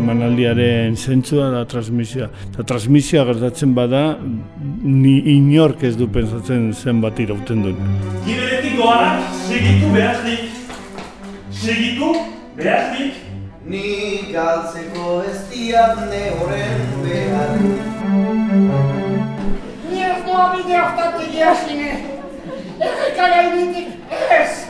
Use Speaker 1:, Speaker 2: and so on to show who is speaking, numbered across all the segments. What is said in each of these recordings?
Speaker 1: Emanaldiaren zentzua da transmisioa. Eta transmisioa gertatzen bada, ni inork ez du pensatzen zenbat irauten duen.
Speaker 2: Giberetik doanak, segitu behaznik. Segitu behaznik.
Speaker 3: Ni galtzeko ez diatne horren behar
Speaker 4: Ni ez doa bide hortatik jasine. Errekara ibitik ez.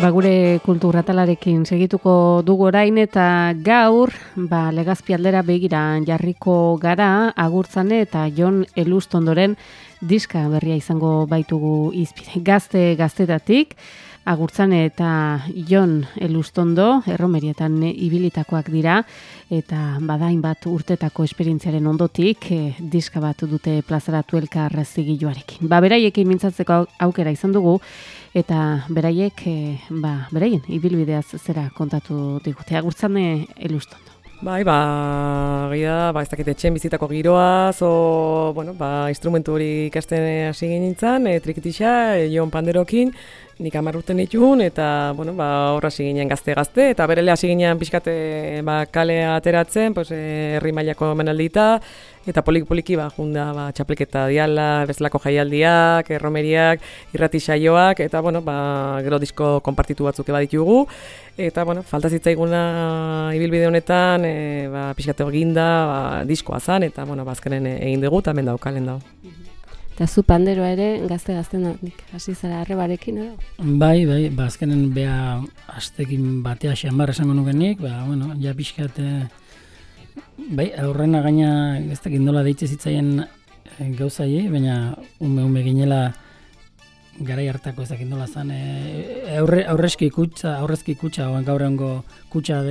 Speaker 5: Ba, gure kulturratalarekin segituko dugu orain eta gaur ba, legazpi aldera begira jarriko gara agurtzane eta Jon Elustondoren diska berria izango baitugu izpide. Gazte gaztetatik, agurtzane eta Jon Elustondo erromerietan ibilitakoak dira eta badain bat urtetako esperientziaren ondotik eh, diska bat dute plazaratu elkar zigiluarekin. Ba, beraiekin mintzatzeko aukera izan dugu eta beraiek eh, ba, beraien ibilbideaz zera kontatu digute. Agurtzane Elustondo.
Speaker 6: Bai, ba, gira, ba, ez dakit etxen bizitako giroa, zo, bueno, ba, instrumentu hori ikasten hasi nintzen, e, trikitixa, e, jon panderokin, nik hamar urte nituen, eta, bueno, ba, horra hasi ginen gazte-gazte, eta berele hasi ginen pixkate, ba, kale ateratzen, pues, e, herri mailako menaldita, eta polik-poliki, ba, junda, ba, txapelketa diala, bezalako jaialdiak, erromeriak, irrati saioak, eta, bueno, ba, gero disko konpartitu batzuk eba ditugu, eta, bueno, falta zitzaiguna ibilbide honetan, e, ba, pixkate eginda, ba, diskoa zan, eta, bueno, ba, azkenen egin dugu, eta hemen daukalen dago.
Speaker 5: Eta zu panderoa ere gazte gazten hasi zara arrebarekin edo?
Speaker 7: Bai, bai, ba, azkenen bea astekin batea xamar esango nukenik, ba, bueno, ja pixkat, eh, bai, aurrena gaina ez dakit nola deitze zitzaien eh, gauzai, baina ume ume ginela garai hartako ez dakit nola zan, e, aurre, aurrezki kutsa, aurrezki kutsa, oan gaur egongo kutsa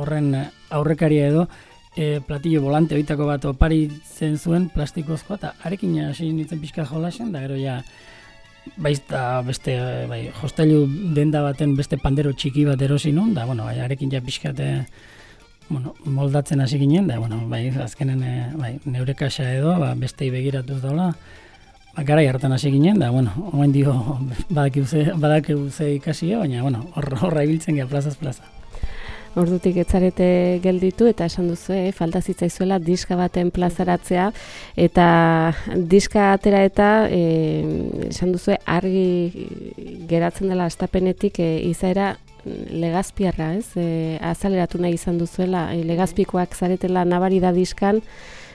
Speaker 7: horren aurrekaria edo, e, platillo volante oitako bat oparitzen zuen plastikozkoa, eta arekin hasi nintzen pixka jolasen, da gero ja, baizta beste, eh, bai, hostelu denda baten beste pandero txiki bat erosi nun, da, bueno, bai, arekin ja pixkate, bueno, moldatzen hasi ginen, da, bueno, bai, azkenen, eh, bai, neure kasa edo, ba, bestei begiratuz daula, ba, garai hartan hasi ginen, da, bueno, oain dio, badakigu ze, ikasi, baina, bueno, hor- horra ibiltzen gea plazaz plaza.
Speaker 5: Ordutik etzarete gelditu eta esan duzu, eh, falta zitzaizuela diska baten plazaratzea eta diska atera eta eh, esan duzu argi geratzen dela astapenetik eh, izaera legazpiarra, ez? Eh, azaleratu nahi izan duzuela, eh, legazpikoak zaretela nabari da diskan,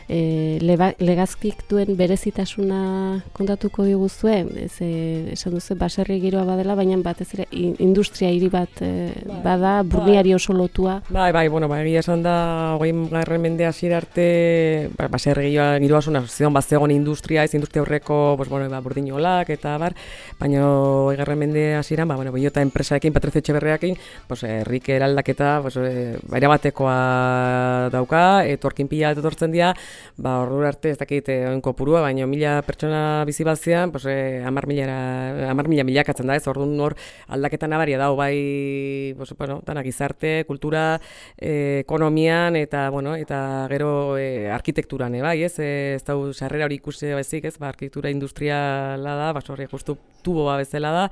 Speaker 5: eh, leba- legazkik duen berezitasuna kontatuko diguzue, ez, eh, esan duzu baserri giroa badela, baina batez ere in- industria hiri bat eh, bada, burniari oso lotua.
Speaker 6: Bai, bai, bueno, ba, egia esan da, hogei garren mende hasiera arte, ba, baserri giroa, giroa zuen, zion, bat zegoen industria, ez industria horreko, pues, bueno, ba, burdinolak eta bar, baina hogei garren mende hasieran, ba, bueno, bilota enpresaekin, Patrizio Etxeberriakin, pues, herrik eraldaketa, pues, e, baina batekoa dauka, etorkin pila etortzen dira, ba, ordu arte ez dakit eh, oin kopurua, baina mila pertsona bizi bazian, pues, eh, amar milara, amar mila milakatzen da, ez, orduan hor aldaketa nabaria dago, bai, pues, bueno, dana gizarte, kultura, eh, ekonomian, eta, bueno, eta gero eh, arkitekturan, eh, bai, ez, eh, ez dau sarrera hori ikusi bezik, ez, ba, arkitektura industriala da, ba, horri justu tuboa bezala da,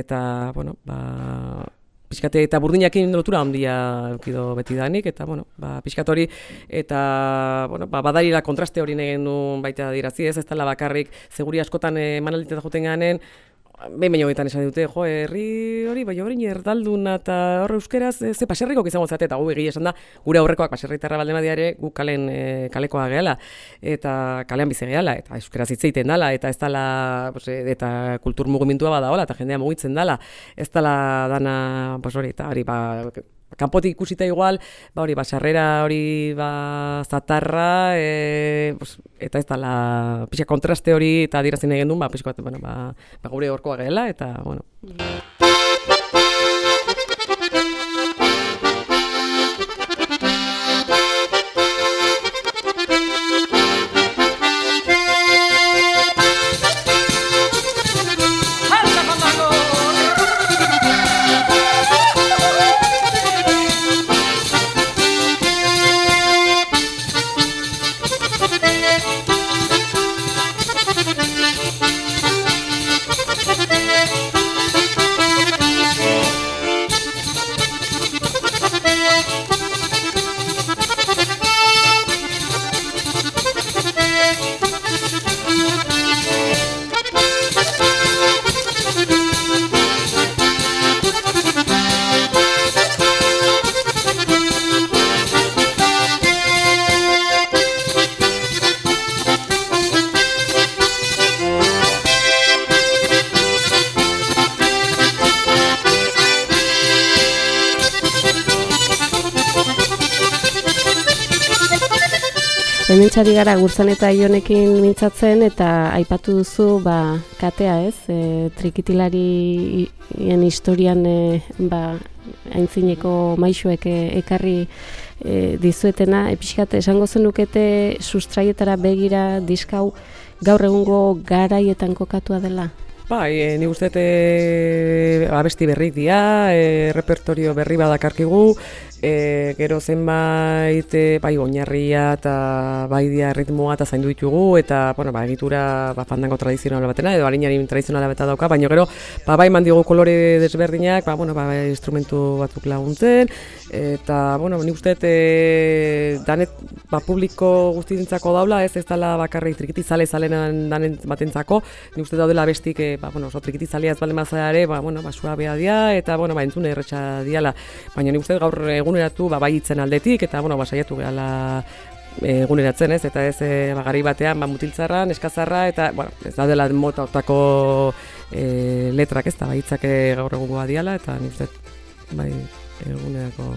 Speaker 6: eta, bueno, ba, pixkate eta burdinakin lotura handia eukido beti danik, eta, bueno, ba, pixkat hori, eta, bueno, ba, badarira kontraste hori negin duen baita dirazi, ez, ez dela bakarrik, seguri askotan eh, emanalditan joten ganen, behin baino betan esan dute, jo, herri hori, bai hori erdalduna eta hor euskeraz, eh, ze paserriko izango zate, eta gu egia esan da, gure aurrekoak paserritarra baldin badia ere, gu kalen e, kalekoa gehala, eta kalean bizi gehala, eta euskeraz hitz egiten dala, eta ez dala, pues, eh, eta kultur mugimendua badagoela, eta jendea mugitzen dala, ez dala dana, pues hori, eta hori, ba, kanpotik ikusita igual, ba hori, ba, sarrera hori, ba, zatarra, e, pues, eta ez dala, pixa kontraste hori, eta adirazin egin duen, ba, pixko bat, bueno, ba, ba, gure horkoa gela, eta, bueno.
Speaker 5: Hementxari gara gurtzan eta ionekin mintzatzen eta aipatu duzu ba, katea ez, e, trikitilarien historian e, ba, aintzineko maixuek e, ekarri e, dizuetena, episkat esango zenukete sustraietara begira diskau gaur egungo garaietan kokatua dela?
Speaker 6: Bai, e, ni uste e, abesti berrik dira, e, repertorio berri badakarkigu, e, gero zenbait e, bai oinarria eta bai dia ritmoa eta zaindu ditugu eta bueno, ba, egitura ba, fandango tradizionala batena edo harinari tradizionala beta dauka, baina gero ba, bai mandigu kolore desberdinak, ba, bueno, ba, instrumentu batzuk laguntzen eta bueno, ni uste e, danet ba, publiko guztientzako daula, ez ez dela bakarrik trikitizale zalenan danen batentzako, ni uste daudela bestik, e, ba, bueno, oso trikitizalea ez bale mazare, ba, bueno, ba, suabea dia eta bueno, ba, entzune erretxa diala, baina ni uste gaur eguneratu ba, bai itzen aldetik, eta bueno, ba, saiatu gehala eguneratzen ez, eta ez e, bagari batean ba, mutiltzarra, neskazarra, eta bueno, ez da dela mota hortako e, letrak ez da, bai itzak gaur egungoa diala, eta nik uste, bai, egunerako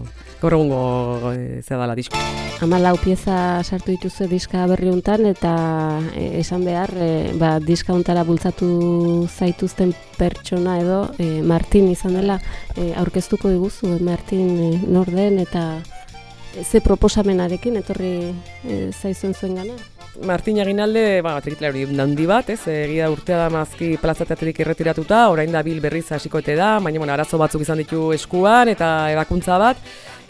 Speaker 6: gaur egungo e, zea dela disko.
Speaker 5: Hamalau pieza sartu dituzu diska berri hontan eta e, esan behar, e, ba, diska hontara bultzatu zaituzten pertsona edo e, Martin izan dela e, aurkeztuko diguzu, Martin e, norden eta ze proposamenarekin etorri e, zaizuen zuen gana?
Speaker 6: Martin Aginalde, ba, hori handi bat, ez, egia urtea da mazki plazateaterik erretiratuta, orain da bil berriz hasiko da, baina bueno, arazo batzuk izan ditu eskuan eta ebakuntza bat,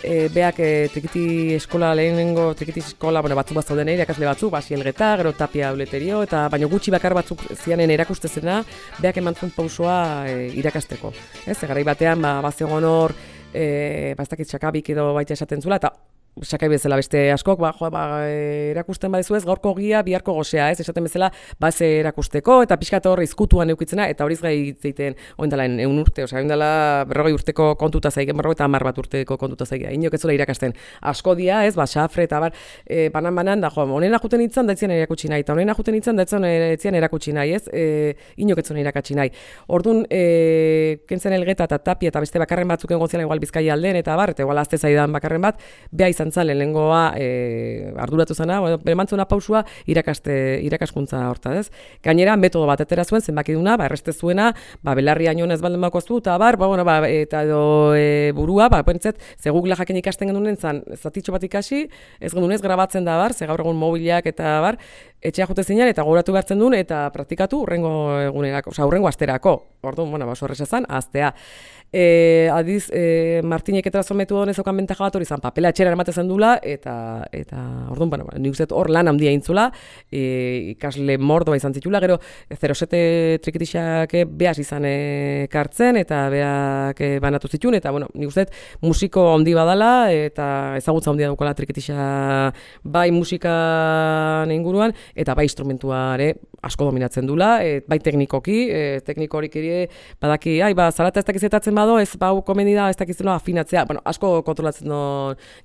Speaker 6: e, beak e, trikiti eskola lehenengo trikiti eskola bueno, batzuk bat zauden irakasle batzuk, basi elgeta, gero tapia uleterio, eta baino gutxi bakar batzuk zianen erakustezena, beak eman zuen pausoa e, irakasteko. Ez, egarai batean, ba, bat zegoen hor, e, ba, ez edo baita esaten zula, eta sakai bezala beste askok, ba, jo, ba, erakusten badizu ez, gaurko gia, biharko gozea, ez, esaten bezala, ba, ze erakusteko, eta pixkat hor izkutuan eukitzena, eta horiz gai zeiten, oindala, eun urte, osea, oindala, berrogei urteko kontuta zaigen, berrogei eta hamar bat urteko kontuta zaigen, inok ez irakasten, asko dia, ez, ba, xafre, eta bar, e, banan banan, da, jo, honena juten itzan, da etzien erakutsi nahi, eta honena juten itzan, da etzien erakutsi nahi, ez, e, inok ez irakatsi nahi. Orduan, e, kentzen elgeta eta tapia eta beste bakarren batzuk egon igual bizkai alden, eta bar, eta igual azte zaidan bakarren bat, beha izan zan lehenengoa e, arduratu zena, bueno, beremantzuna pausua irakaste, irakaskuntza horta, ez? Gainera, metodo bat atera zuen, zenbaki duna, ba, erreste zuena, ba, belarri ainon ez baldin bako zu, eta bar, ba, bueno, ba, eta edo e, burua, ba, pentzet, ze Google jaken ikasten genuen zan, zatitxo bat ikasi, ez genuen ez grabatzen da bar, ze gaur egun mobiliak eta bar, etxea jote zinean eta gogoratu behartzen duen eta praktikatu urrengo egunerako, oza, urrengo asterako. Orduan, bueno, ba, sorresa zan, aztea. E, adiz, e, Martinek eta zometu honez okan bentaja bat hori zan, papela etxera eramaten dula, eta, eta orduan, bueno, ba, nik hor lan handia intzula, e, ikasle mordoa izan zitula, gero, zerosete trikitixak behaz izan e, kartzen, eta beak e, banatu zitun, eta, bueno, nik uste musiko handi badala, eta ezagutza handia daukala trikitixa bai musika inguruan, eta bai instrumentuare asko dominatzen dula, e, bai teknikoki, e, tekniko ere, badaki, ai, ba, zarata ez dakizetatzen bado, ez bau komeni da, ez dakizela afinatzea, bueno, asko kontrolatzen do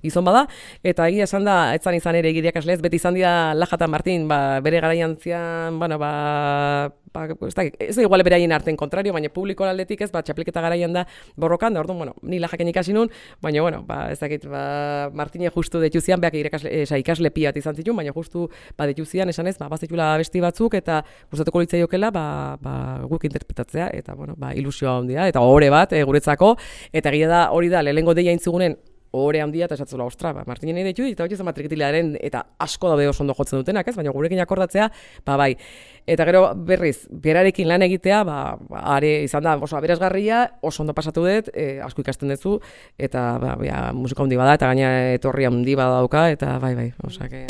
Speaker 6: gizon bada, eta egia esan da, etzan izan ere egiriak aslez, beti izan dira Lajata Martin, ba, bere garaian zian, bueno, ba, ba, ez da, ez da igual beraien arten kontrario, baina publiko aldetik ez, ba, txapliketa garaian da borrokan, da orduan, bueno, ni lajaken ikasi nun, baina, bueno, ba, ez dakit, ba, Martine justu detu zian, beak irakasle, esa, ikasle piat izan zitun, baina justu, ba, detu zian, esan ez, ba, bazitula besti batzuk, eta gustatuko litzai okela, ba, ba, guk interpretatzea, eta, bueno, ba, ilusioa handia, eta hore bat, e, guretzako, eta gira da, hori da, lehengo deia intzigunen, ore handia eta esatzula, ostra, ba, Martinen ditu, eta hori zen eta asko daude oso ondo jotzen dutenak, ez? Baina gurekin akordatzea, ba, bai. Eta gero, berriz, berarekin lan egitea, ba, ba are izan da, oso aberazgarria, oso ondo pasatu dut, e, asko ikasten duzu, eta, ba, ba, musika handi bada, eta gaina etorri handi bada dauka, eta, bai, bai, osak, e...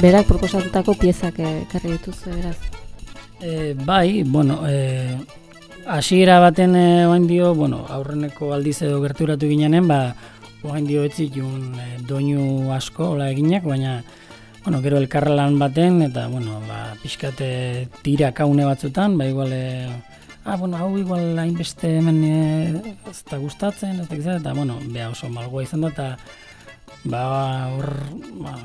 Speaker 5: berak proposatutako piezak ekarri dituzue beraz.
Speaker 7: E, bai, bueno, e, hasiera baten e, oain dio, bueno, aurreneko aldiz edo gerturatu ginenen, ba, oain dio etzik un e, doinu asko, hola eginak, baina, bueno, gero elkarlan baten, eta, bueno, ba, pixkate tira kaune batzutan, ba, igual, e, ah, bueno, hau igual hainbeste hemen e, ez da gustatzen, ez da eta, bueno, beha oso malgoa izan da, eta, ba, hor, ba,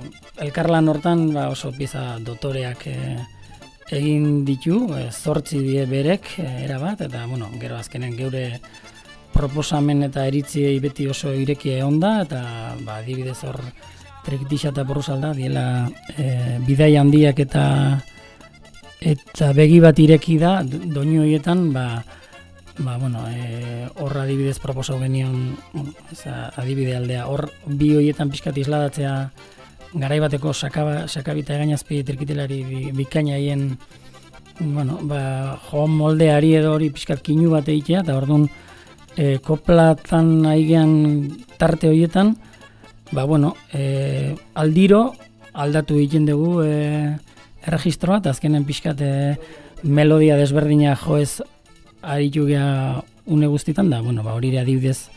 Speaker 7: elkarlan hortan, ba, oso pieza dotoreak, e, egin ditu, e, zortzi die berek e, erabat, eta bueno, gero azkenen geure proposamen eta eritziei beti oso ireki egon da, eta ba, adibidez hor trekitisa eta borruzalda, diela e, bidai handiak eta eta begi bat ireki da, doinu horietan, ba, ba, bueno, e, hor adibidez proposau genion, adibide aldea, hor bi horietan pixkat isladatzea, garaibateko sakaba, sakabita egainazpi trikitelari bikainaien bueno, ba, jo moldeari edo hori pixkat kinu bat egitea, eta orduan e, koplatan aigean tarte horietan, ba, bueno, e, aldiro aldatu egiten dugu e, erregistroa, eta azkenen pixkat e, melodia desberdina joez aritu geha une guztitan, da, bueno, ba, hori adibidez,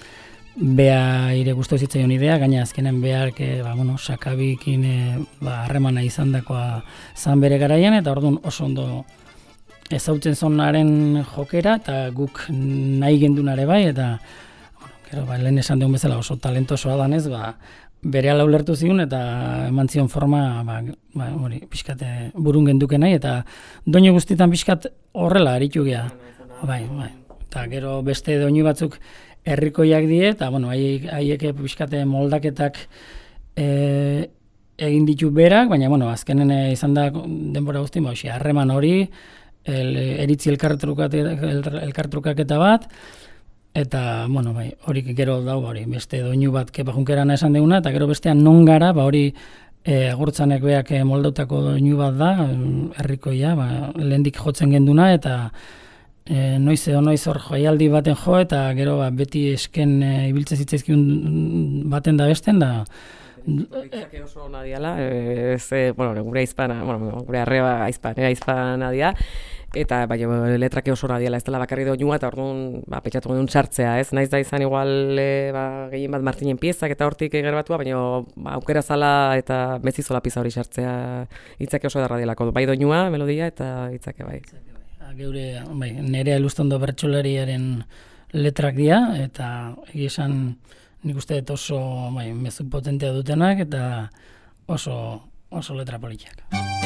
Speaker 7: bea ire guztu zitzaion idea, gaina azkenen behar, ba, bueno, sakabikin e, ba, harremana izan dakoa zan bere garaian, eta orduan oso ondo ezautzen zonaren jokera, eta guk nahi gendunare bai, eta bueno, gero, ba, lehen esan deun bezala oso talentosoa danez, ba, bere ala ulertu zigun, eta eman zion forma, ba, ba, hori, pixkate burun genduke nahi, eta doinu guztietan pixkat horrela aritu gea. Bai, bai. Eta gero beste doinu batzuk, herrikoiak die eta bueno, haiek pixkate moldaketak e, egin ditu berak, baina bueno, azkenen e, izan da denbora guzti, ba, harreman hori, el, eritzi elkartrukaketa bat, eta, bueno, bai, hori gero dau, hori, beste doinu bat kepajunkerana esan deuna, eta gero bestean non gara, ba, hori, e, agurtzanek beak moldautako doinu bat da, herrikoia, ba, lehendik jotzen genduna, eta, e, noiz edo noiz hor joialdi baten jo eta gero ba, beti esken e, ibiltzen zitzaizkiun baten da besten da
Speaker 6: Itzake oso ona diala, e, bueno, gure aizpana, bueno, gure arreba aizpan, aizpana dia, eta bai, letrake oso ona diala, ez dela bakarri doinua, eta orduan, ba, petxatu duen sartzea, ez, naiz da izan igual, e, ba, gehien bat martinen piezak eta hortik egerbatua, baina ba, aukera zala eta mezizola pizza hori sartzea, itzake oso darra dialako, bai doinua, melodia, eta itzake bai
Speaker 7: geure bai, nere elustondo bertsolariaren letrak dira eta esan nik uste dut oso bai, mezu potentea dutenak eta oso, oso letra politiak.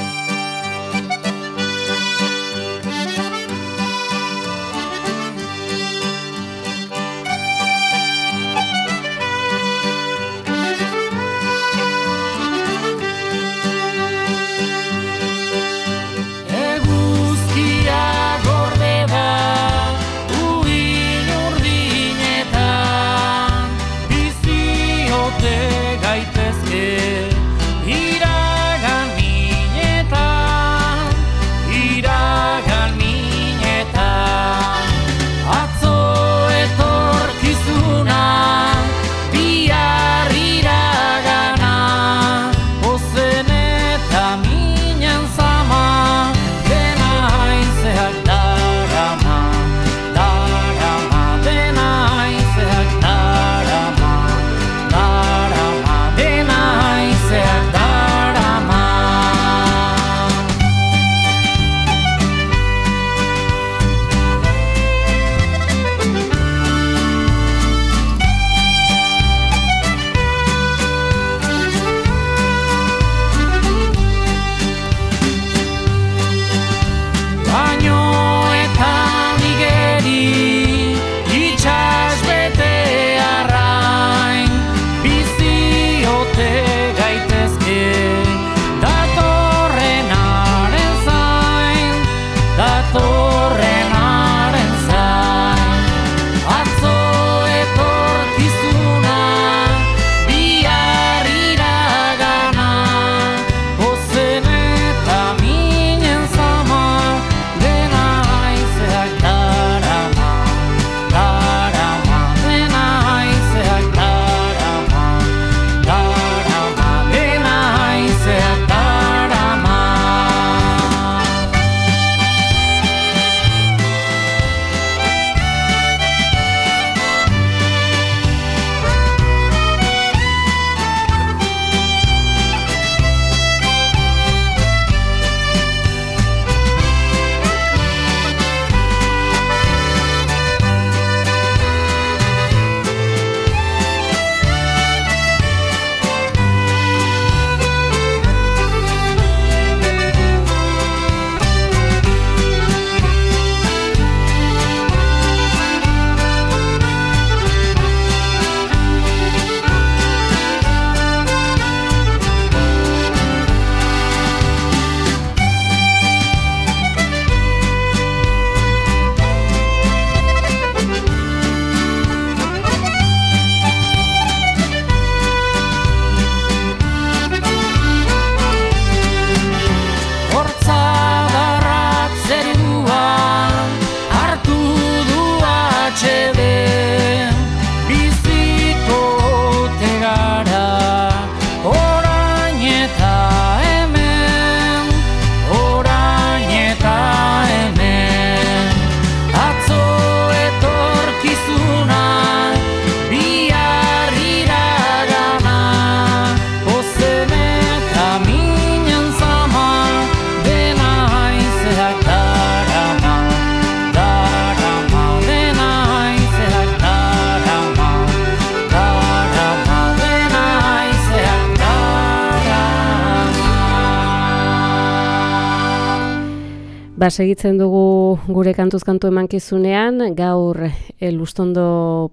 Speaker 5: Ba, segitzen dugu gure kantuz kantu emankizunean, gaur elustondo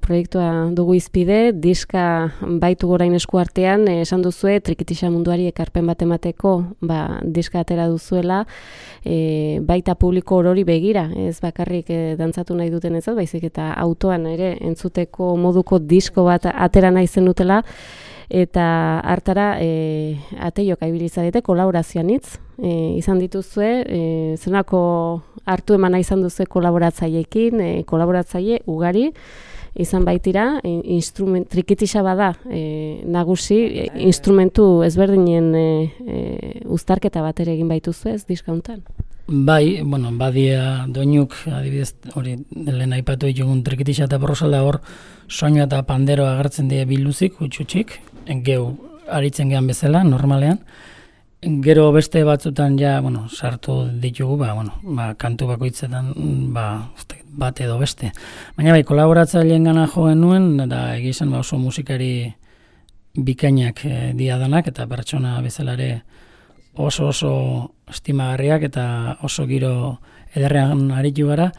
Speaker 5: proiektua dugu izpide, diska baitu gorain esku artean, eh, esan duzue, trikitisa munduari ekarpen bat emateko, ba, diska atera duzuela, e, baita publiko orori begira, ez bakarrik e, dantzatu nahi duten ez, baizik eta autoan ere entzuteko moduko disko bat atera nahi zen dutela, eta hartara e, ateiok aibilizadete kolaborazioan hitz, e, izan dituzue, e, zenako hartu emana izan duzu kolaboratzaileekin, e, kolaboratzaile ugari, izan baitira, e, instrument, trikitisa bada e, nagusi, e, instrumentu ezberdinen e, e, uztarketa bat ere egin baituzu ez, diskauntan?
Speaker 7: Bai, bueno, badia doinuk, adibidez, hori, lehen aipatu ditugun trikitisa eta borrosalda hor, soinu eta pandero agertzen die biluzik, utxutxik, geu aritzen gehan bezala, normalean. Gero beste batzutan ja, bueno, sartu ditugu, ba, bueno, ba, kantu bakoitzetan ba, bat edo beste. Baina bai, kolaboratzaileen gana joen nuen, da egizan ba, oso musikari bikainak e, diadanak, eta pertsona bezalare oso oso estimagarriak eta oso giro ederrean aritu gara.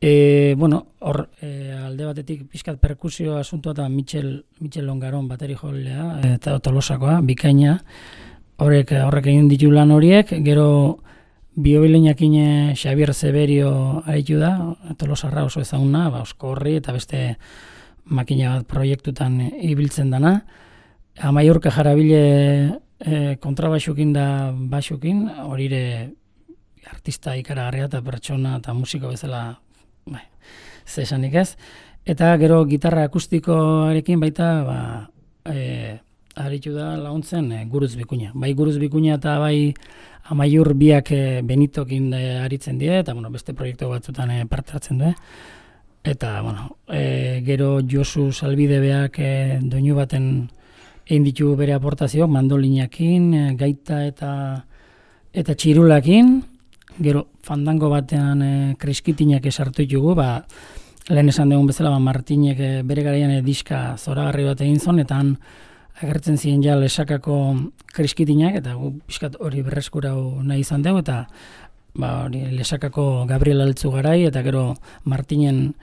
Speaker 7: E, bueno, hor, e, alde batetik pixkat perkusio asuntua eta Michel, Michel Longaron bateri jolea, eta tolosakoa, bikaina, horrek, horrek egin ditu lan horiek, gero biobileinakin Xavier Severio haitu da, tolosarra oso ezaguna, ba, osko horri, eta beste makina bat proiektutan ibiltzen dana. Amaiurka jarabile e, kontrabaxukin da baxukin, horire artista ikaragarria eta pertsona eta musiko bezala bai, zesanik ez. Eta gero gitarra akustikoarekin baita, ba, e, aritu da launtzen e, guruz bikuña. Bai guruz bikuña eta bai amaiur biak e, benitokin e, aritzen die, eta bueno, beste proiektu batzutan e, parte hartzen du. Eta, bueno, e, gero Josu Salbide beak e, doinu baten egin ditu bere aportazio, mandolinakin, e, gaita eta eta txirulakin, gero fandango batean e, kriskitinak esartu ditugu, ba, lehen esan dugun bezala, ba, Martinek e, bere garaian e, diska zoragarri bat egin zon, eta han agertzen ziren ja lesakako kriskitinak, eta gu pixkat hori berreskura nahi izan dugu, eta ba, hori lesakako Gabriel Altzu garai, eta gero Martinen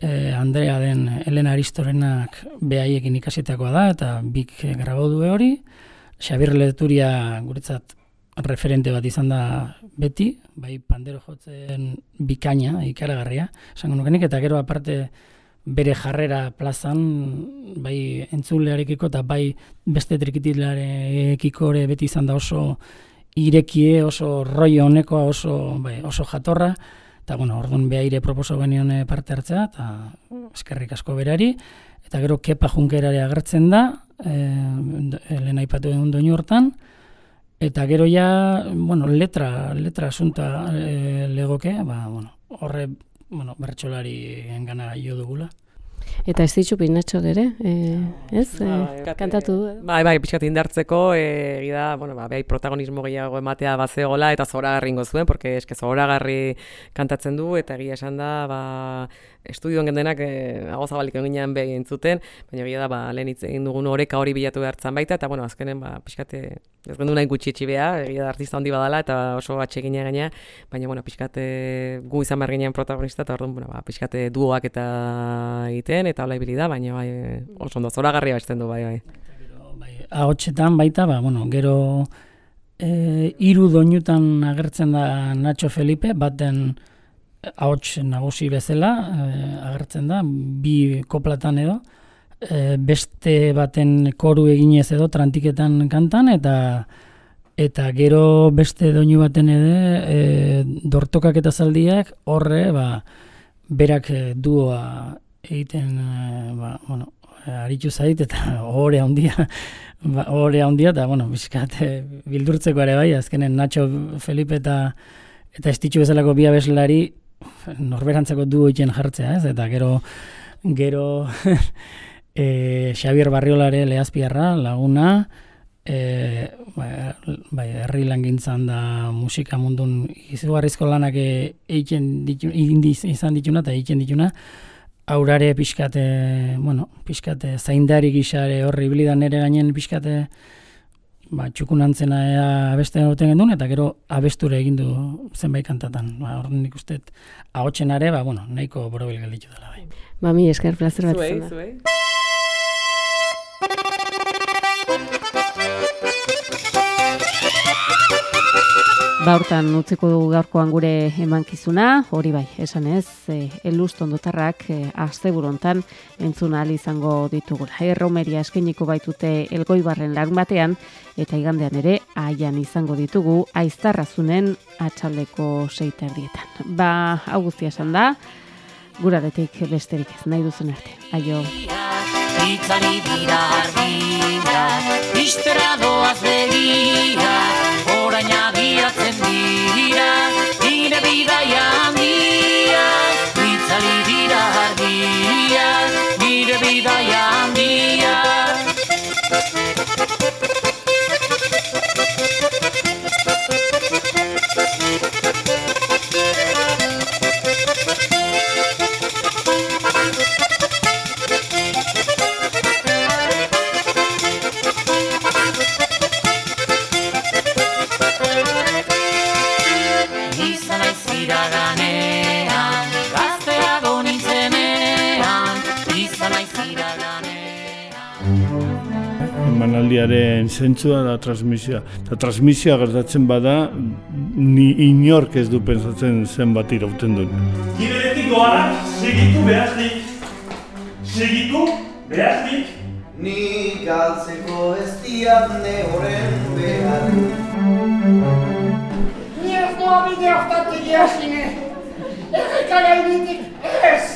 Speaker 7: e, Andrea den Elena Aristorenak behaiekin ikasitakoa da, eta bik grabau du hori, Xabir Leturia guretzat referente bat izan da beti, bai pandero jotzen bikaina, ikaragarria, esango nukenik, eta gero aparte bere jarrera plazan, bai entzulearekiko eta bai beste trikitilarekiko ere beti izan da oso irekie, oso roi honekoa, oso, bai, oso jatorra, eta bueno, orduan behaire proposo benion parte hartzea, eta eskerrik asko berari, eta gero kepa junkerare agertzen da, e, lehen aipatu egun doinu hortan, Eta gero ja, bueno, letra, letra asunta e, legoke, ba, bueno, horre, bueno, bertxolari engana jo dugula.
Speaker 5: Eta ez ditu pinatxo gere, e, ez? E, kantatu du.
Speaker 6: Bai, bai, pixkat indartzeko, e, da, bueno, ba, behai protagonismo gehiago ematea bazegola, eta zora zuen, porque eske zora kantatzen du, eta egia esan da, ba, estudioan gendenak e, ago zabalik eginean behin entzuten, baina egia da, ba, lehen hitz egin dugun oreka hori bilatu behartzen baita, eta bueno, azkenen, ba, pixkate, ez gendu nahi gutxi etxibea, egia da artista handi badala, eta oso atsegina gaina, baina, bueno, pixkate gu izan behar ginean protagonista, eta orduan, bueno, ba, pixkate duoak eta egiten, eta hola da, baina, bai, oso ondo, zora garria du, bai, bai.
Speaker 7: bai Ahotxetan baita, ba, bueno, gero e, iru doinutan agertzen da Nacho Felipe, baten ahots nagusi bezala e, agertzen da, bi koplatan edo, e, beste baten koru eginez edo trantiketan kantan, eta eta gero beste doinu baten edo e, dortokak eta zaldiak horre, ba, berak duoa egiten, ba, bueno, aritu zait, eta hore handia, ba, hore handia, eta, bueno, bizkat, bildurtzeko ere bai, azkenen Nacho Felipe eta eta estitxu bezalako bi abeslari norberantzako du egiten jartzea, ez? Eta gero gero e, Xavier Barriolare lehazpiarra, laguna, e, bai, herri langintzan da musika mundun izugarrizko lanak egiten ditu, izan dituna eta egiten dituna, aurare pixkate, bueno, pixkate zaindari gixare horri bilidan ere gainen pixkate ba, txukunantzena ea abeste duten gendun, eta gero abesture egin du zenbait kantatan. Ba, hor nik uste, ahotsen are, ba, bueno, nahiko borobil gelditu dela bai.
Speaker 8: Ba, mi esker, plazer bat
Speaker 6: Zuei,
Speaker 8: izan da.
Speaker 6: zuei.
Speaker 8: Ba, hortan utziko dugu gaurkoan gure emankizuna, hori bai, esan ez, e, elust ondotarrak e, asteburontan entzun ahal izango ditugula. Erromeria eskeniko baitute elgoibarren larun batean, eta igandean ere, aian izango ditugu, aiztarrazunen atxaldeko seita erdietan. Ba, hau guztia esan da, guraretik besterik ez nahi duzun arte. Aio.
Speaker 9: Itzali dira argia,
Speaker 1: zentzua da transmisioa. Eta transmisioa gertatzen bada, ni inork ez du pensatzen zenbat irauten duen.
Speaker 2: Giberetik doanak segitu behaznik. Segitu behaznik.
Speaker 3: Ni galtzeko ez diat ne horren behar
Speaker 4: Ni ez doa bide hortatik jasine. Erreka gainetik ez.